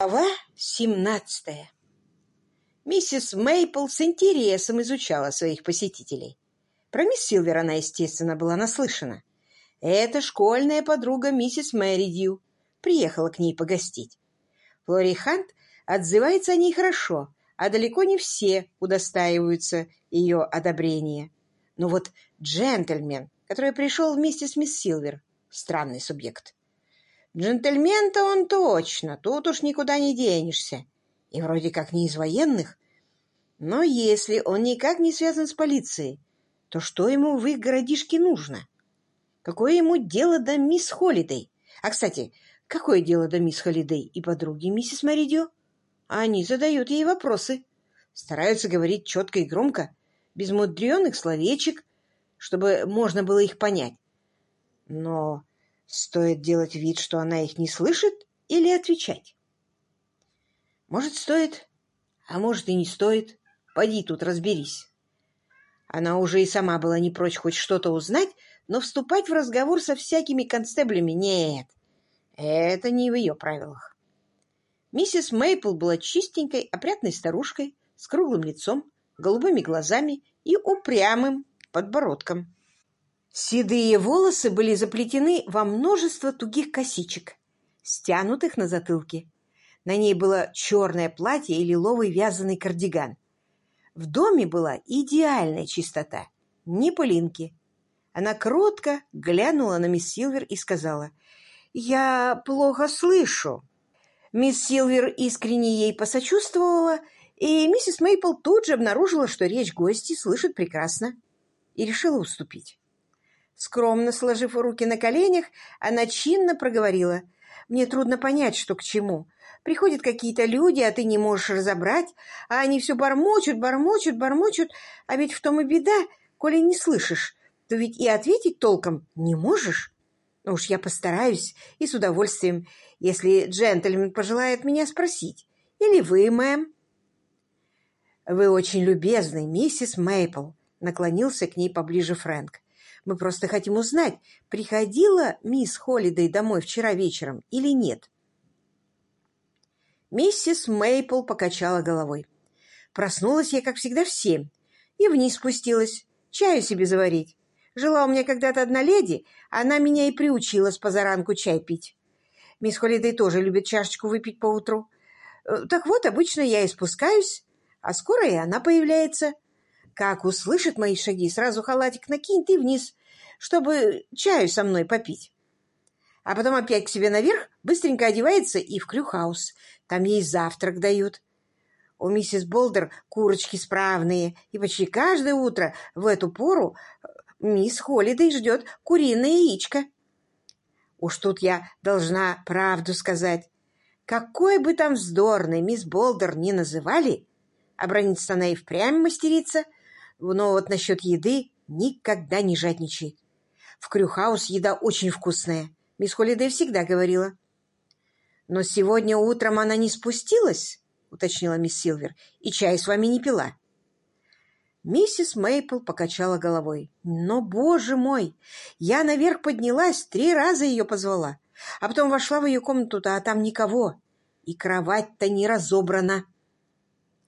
Глава семнадцатая. Миссис Мейпл с интересом изучала своих посетителей. Про мисс Силвер она, естественно, была наслышана. Это школьная подруга миссис Мэридью. Приехала к ней погостить. Флори Хант отзывается о ней хорошо, а далеко не все удостаиваются ее одобрения. Но вот джентльмен, который пришел вместе с мисс Силвер, странный субъект. Джентльмен-то он точно, тут уж никуда не денешься. И вроде как не из военных. Но если он никак не связан с полицией, то что ему в их городишке нужно? Какое ему дело до мисс Холидей? А, кстати, какое дело до мисс Холидей и подруги миссис Маридио? Они задают ей вопросы. Стараются говорить четко и громко, без мудреных словечек, чтобы можно было их понять. Но Стоит делать вид, что она их не слышит, или отвечать? Может, стоит, а может и не стоит. Поди тут разберись. Она уже и сама была не прочь хоть что-то узнать, но вступать в разговор со всякими констеблями нет. Это не в ее правилах. Миссис Мейпл была чистенькой, опрятной старушкой с круглым лицом, голубыми глазами и упрямым подбородком. Седые волосы были заплетены во множество тугих косичек, стянутых на затылке. На ней было черное платье и лиловый вязаный кардиган. В доме была идеальная чистота, ни пылинки. Она кротко глянула на мисс Силвер и сказала, «Я плохо слышу». Мисс Силвер искренне ей посочувствовала, и миссис Мейпл тут же обнаружила, что речь гости слышит прекрасно, и решила уступить. Скромно сложив руки на коленях, она чинно проговорила. «Мне трудно понять, что к чему. Приходят какие-то люди, а ты не можешь разобрать, а они все бормочут, бормочут, бормочут, а ведь в том и беда, коли не слышишь, то ведь и ответить толком не можешь. Ну уж я постараюсь и с удовольствием, если джентльмен пожелает меня спросить. Или вы, мэм?» «Вы очень любезны, миссис Мейпл», — наклонился к ней поближе Фрэнк. Мы просто хотим узнать, приходила мисс Холидей домой вчера вечером или нет. Миссис Мейпл покачала головой. Проснулась я, как всегда, в семь и вниз спустилась, чаю себе заварить. Жила у меня когда-то одна леди, она меня и приучила с позаранку чай пить. Мисс Холидей тоже любит чашечку выпить поутру. Э, так вот, обычно я и спускаюсь, а скоро и она появляется. Как услышит мои шаги, сразу халатик накинет и вниз, чтобы чаю со мной попить. А потом опять к себе наверх, быстренько одевается и в крюхаус. Там ей завтрак дают. У миссис Болдер курочки справные, и почти каждое утро в эту пору мисс Холидей ждет куриное яичко. Уж тут я должна правду сказать. Какой бы там вздорной мисс Болдер ни называли, обронится она и впрямь мастерица — но вот насчет еды никогда не жадничает. В Крюхаус еда очень вкусная. Мисс Холидей всегда говорила. «Но сегодня утром она не спустилась?» — уточнила мисс Силвер. «И чай с вами не пила». Миссис Мейпл покачала головой. «Но, боже мой! Я наверх поднялась, три раза ее позвала, а потом вошла в ее комнату, а там никого, и кровать-то не разобрана».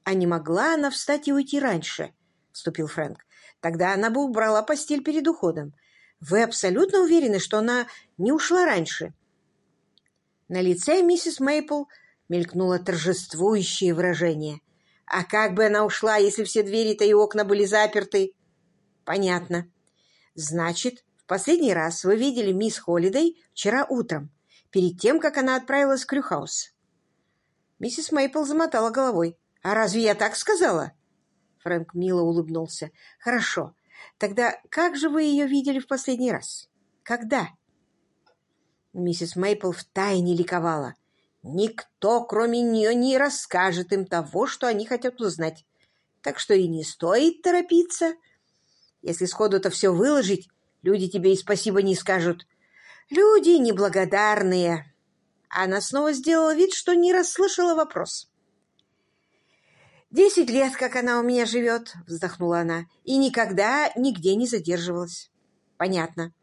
А не могла она встать и уйти раньше, — вступил Фрэнк. «Тогда она бы убрала постель перед уходом. Вы абсолютно уверены, что она не ушла раньше?» На лице миссис Мейпл мелькнуло торжествующее выражение. «А как бы она ушла, если все двери-то и окна были заперты?» «Понятно. Значит, в последний раз вы видели мисс Холидей вчера утром, перед тем, как она отправилась в Крюхаус?» Миссис Мейпл замотала головой. «А разве я так сказала?» Фрэнк мило улыбнулся. «Хорошо. Тогда как же вы ее видели в последний раз? Когда?» Миссис Мейпл втайне ликовала. «Никто, кроме нее, не расскажет им того, что они хотят узнать. Так что и не стоит торопиться. Если сходу-то все выложить, люди тебе и спасибо не скажут. Люди неблагодарные». Она снова сделала вид, что не расслышала вопрос. «Десять лет, как она у меня живет», — вздохнула она, «и никогда нигде не задерживалась». «Понятно.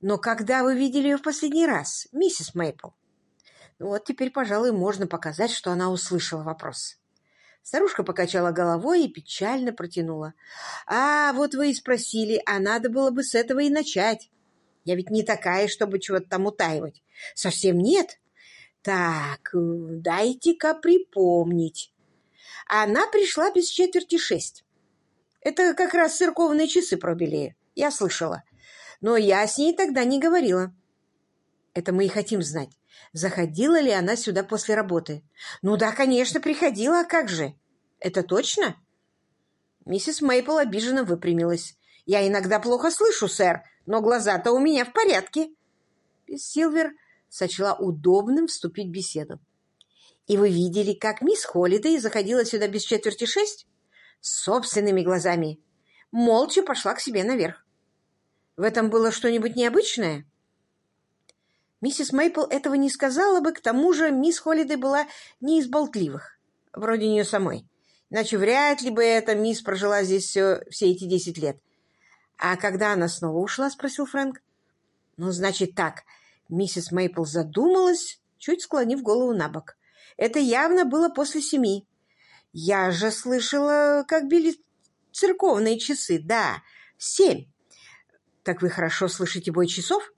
Но когда вы видели ее в последний раз, миссис Мейпл?» Вот теперь, пожалуй, можно показать, что она услышала вопрос. Старушка покачала головой и печально протянула. «А, вот вы и спросили, а надо было бы с этого и начать. Я ведь не такая, чтобы чего-то там утаивать. Совсем нет. Так, дайте-ка припомнить. Она пришла без четверти шесть. Это как раз церковные часы пробили, я слышала. Но я с ней тогда не говорила. Это мы и хотим знать. Заходила ли она сюда после работы? Ну да, конечно, приходила, а как же? Это точно? Миссис Мейпл обиженно выпрямилась. Я иногда плохо слышу, сэр, но глаза-то у меня в порядке. Мисс Силвер сочла удобным вступить в беседу. И вы видели, как мисс Холлидей заходила сюда без четверти шесть? Собственными глазами. Молча пошла к себе наверх. В этом было что-нибудь необычное? Миссис Мейпл этого не сказала бы, к тому же мисс Холлидей была не из болтливых, вроде нее самой. Иначе вряд ли бы эта мисс прожила здесь все, все эти десять лет. «А когда она снова ушла?» — спросил Фрэнк. «Ну, значит так». Миссис Мейпл задумалась, чуть склонив голову на бок. «Это явно было после семи. Я же слышала, как били церковные часы. Да, семь. Так вы хорошо слышите бой часов?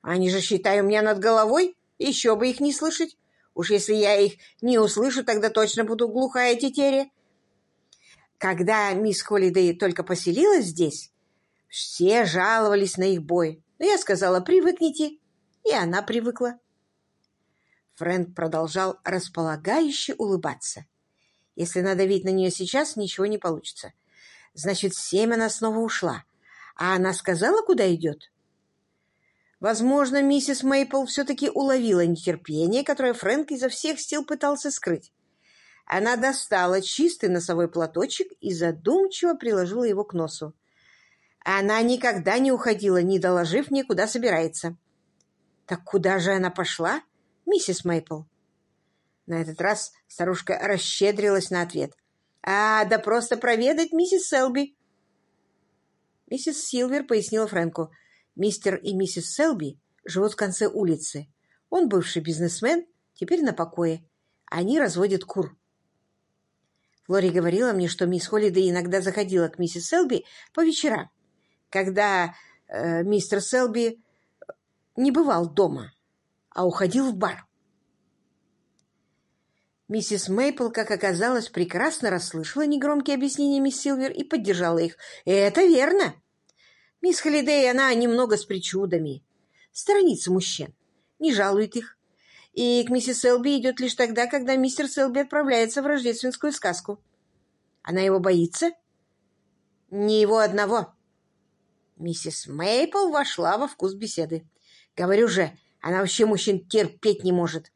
Они же, считай, у меня над головой. Еще бы их не слышать. Уж если я их не услышу, тогда точно буду глухая тетеря. Когда мисс Холидей только поселилась здесь, все жаловались на их бой. Но я сказала, привыкните, и она привыкла. Фрэнк продолжал располагающе улыбаться. Если надавить на нее сейчас, ничего не получится. Значит, в семь она снова ушла. А она сказала, куда идет? Возможно, миссис Мейпл все-таки уловила нетерпение, которое Фрэнк изо всех сил пытался скрыть. Она достала чистый носовой платочек и задумчиво приложила его к носу. Она никогда не уходила, не доложив мне, куда собирается. Так куда же она пошла, миссис Мейпл? На этот раз старушка расщедрилась на ответ. «А, да просто проведать миссис Селби». Миссис Силвер пояснила Фрэнку. «Мистер и миссис Селби живут в конце улицы. Он бывший бизнесмен, теперь на покое. Они разводят кур». Флори говорила мне, что мисс Холлидей иногда заходила к миссис Селби по вечерам когда э, мистер Селби не бывал дома, а уходил в бар. Миссис Мейпл, как оказалось, прекрасно расслышала негромкие объяснения мисс Силвер и поддержала их. «Это верно. Мисс Холидей, она немного с причудами. Сторонится мужчин, не жалует их. И к миссис Селби идет лишь тогда, когда мистер Селби отправляется в рождественскую сказку. Она его боится? Не его одного. Миссис Мейпл вошла во вкус беседы. Говорю же, она вообще мужчин терпеть не может.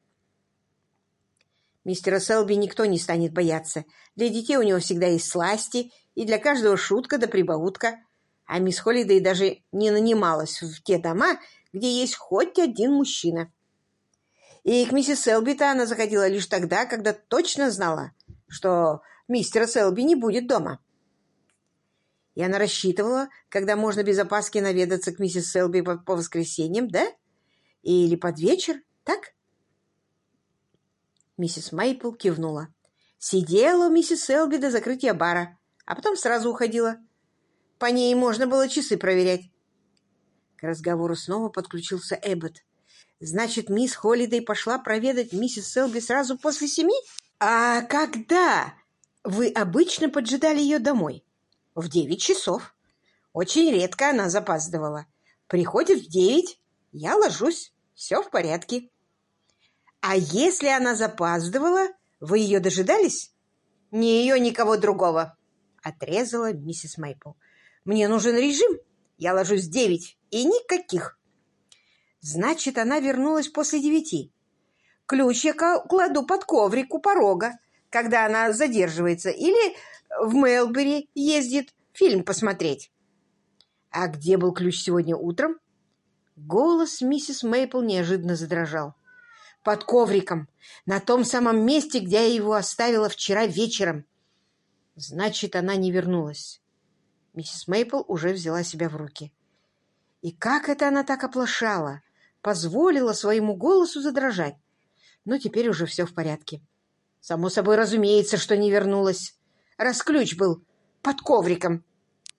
Мистера Селби никто не станет бояться. Для детей у него всегда есть сласти, и для каждого шутка да прибаутка. А мисс Холлидей даже не нанималась в те дома, где есть хоть один мужчина. И к миссис Селби-то она заходила лишь тогда, когда точно знала, что мистера Селби не будет дома. И она рассчитывала, когда можно без опаски наведаться к миссис Селби по, по воскресеньям, да? Или под вечер, так? Миссис Мейпл кивнула. Сидела у миссис Селби до закрытия бара, а потом сразу уходила. По ней можно было часы проверять. К разговору снова подключился Эббот. «Значит, мисс Холлидей пошла проведать миссис Селби сразу после семи? А когда вы обычно поджидали ее домой?» в девять часов. Очень редко она запаздывала. Приходит в девять, я ложусь, все в порядке. А если она запаздывала, вы ее дожидались? Ни ее, никого другого, отрезала миссис Мейпл. Мне нужен режим. Я ложусь в девять, и никаких. Значит, она вернулась после девяти. Ключ я кладу под коврик у порога, когда она задерживается, или в Мелбери ездит фильм посмотреть. А где был ключ сегодня утром? Голос миссис Мейпл неожиданно задрожал. Под ковриком, на том самом месте, где я его оставила вчера вечером. Значит, она не вернулась. Миссис Мейпл уже взяла себя в руки. И как это она так оплошала? Позволила своему голосу задрожать. но теперь уже все в порядке. Само собой разумеется, что не вернулась, раз ключ был под ковриком.